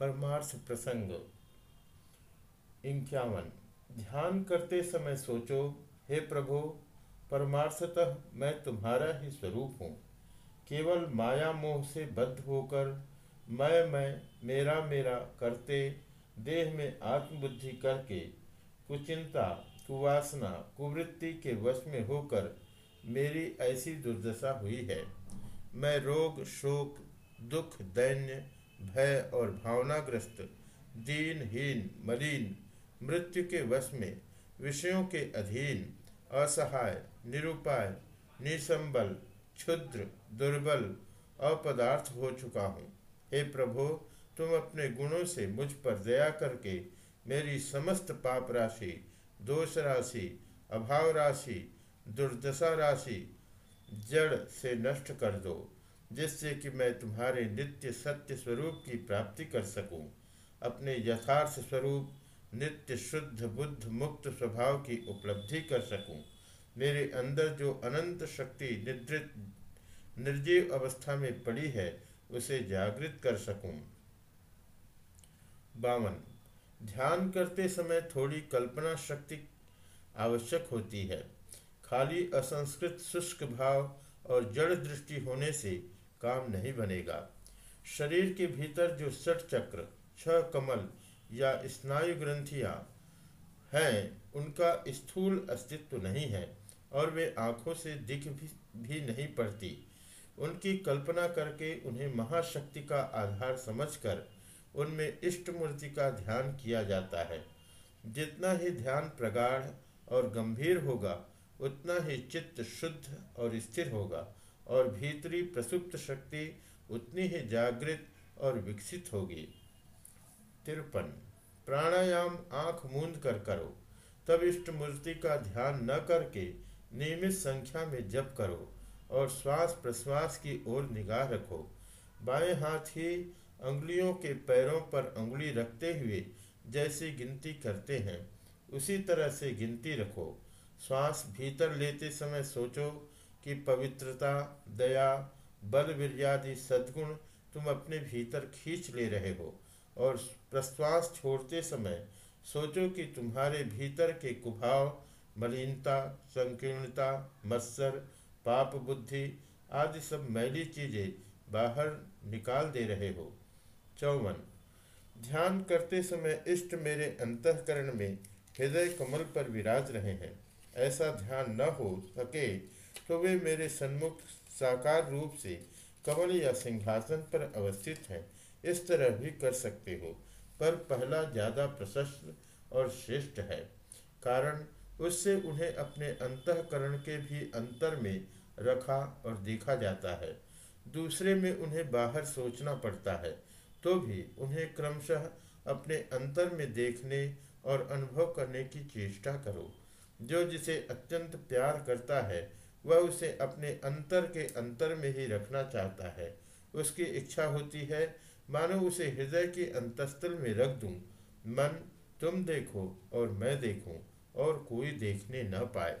परमार्थ प्रसंग। इक्यावन। ध्यान करते समय सोचो, हे प्रभु, परमार्थतः मैं तुम्हारा ही स्वरूप हूँ। केवल माया मोह से बद्ध होकर मैं मैं, मेरा मेरा करते, देह में आत्मबुद्धि करके कुचिंता, कुवासना, कुवृत्ति के वश में होकर मेरी ऐसी दुर्दशा हुई है। मैं रोग, शोक, दुख, दैन्य भय और भावनाग्रस्त, दीनहीन, मलिन, मृत्यु के वश में, विषयों के अधीन, असहाय, निरुपाय, निसंबल, क्षुद्र, दुर्बल, अपदार्थ हो चुका हूँ। हे प्रभु, तुम अपने गुणों से मुझ पर दया करके मेरी समस्त पाप राशि, दोष राशि, अभाव राशि, दुर्दशा राशि, जड़ से नष्ट कर दो। जिससे कि मैं तुम्हारे नित्य सत्य स्वरूप की प्राप्ति कर सकूँ, अपने यथार्थ स्वरूप नित्य शुद्ध बुद्ध मुक्त स्वभाव की उपलब्धि कर सकूँ, मेरे अंदर जो अनंत शक्ति निद्रित निर्जीव अवस्था में पड़ी है उसे जागृत कर सकूँ। बावन। ध्यान करते समय थोड़ी कल्पना शक्ति आवश्यक होती है। खाली असंस्कृत शुष्क भाव और जड़ दृष्टि होने से काम नहीं बनेगा। शरीर के भीतर जो सठ चक्र छह कमल या स्नायु ग्रंथियाँ हैं उनका स्थूल अस्तित्व नहीं है और वे आँखों से दिख भी, भी नहीं पड़ती। उनकी कल्पना करके उन्हें महाशक्ति का आधार समझकर उनमें इष्ट मूर्ति का ध्यान किया जाता है। जितना ही ध्यान प्रगाढ़ और गंभीर होगा उतना ही चित्त शुद्ध और स्थिर होगा। और भीतरी प्रसुप्त शक्ति उतनी ही जागृत और विकसित होगी। तिरपन, प्राणायाम आँख मूंद कर करो। तब इष्ट मूर्ति का ध्यान न करके नियमित संख्या में जप करो और श्वास प्रश्वास की ओर निगाह रखो। बाएँ हाथ ही अंगुलियों के पैरों पर अंगुली रखते हुए जैसी गिनती करते हैं, उसी तरह से गिनती रखो। श्वास भीतर लेते समय सोचो कि पवित्रता, दया, बल वीर्यादि सद्गुण तुम अपने भीतर खींच ले रहे हो और प्रश्वास छोड़ते समय सोचो कि तुम्हारे भीतर के कुभाव, मलिनता, संकीर्णता, मत्सर, पाप बुद्धि आदि सब मैली चीज़ें बाहर निकाल दे रहे हो। चौवन, ध्यान करते समय इष्ट मेरे अंतकरण में हृदय कमल पर विराज रहे हैं। ऐसा ध्यान न हो सके तो वे मेरे सन्मुख साकार रूप से कमल या सिंहासन पर अवस्थित हैं। इस तरह भी कर सकते हो, पर पहला ज़्यादा प्रशस्त और श्रेष्ठ है। कारण, उससे उन्हें अपने अंतकरण के भी अंतर में रखा और देखा जाता है। दूसरे में उन्हें बाहर सोचना पड़ता है तो भी उन्हें क्रमशः अपने अंतर में देखने और अनुभव करने की चेष्टा करो। जो जिसे अत्यंत प्यार करता है वह उसे अपने अंतर के अंतर में ही रखना चाहता है। उसकी इच्छा होती है, मानो उसे हृदय के अंतस्थल में रख दूँ। मन, तुम देखो और मैं देखूँ, और कोई देखने न पाए।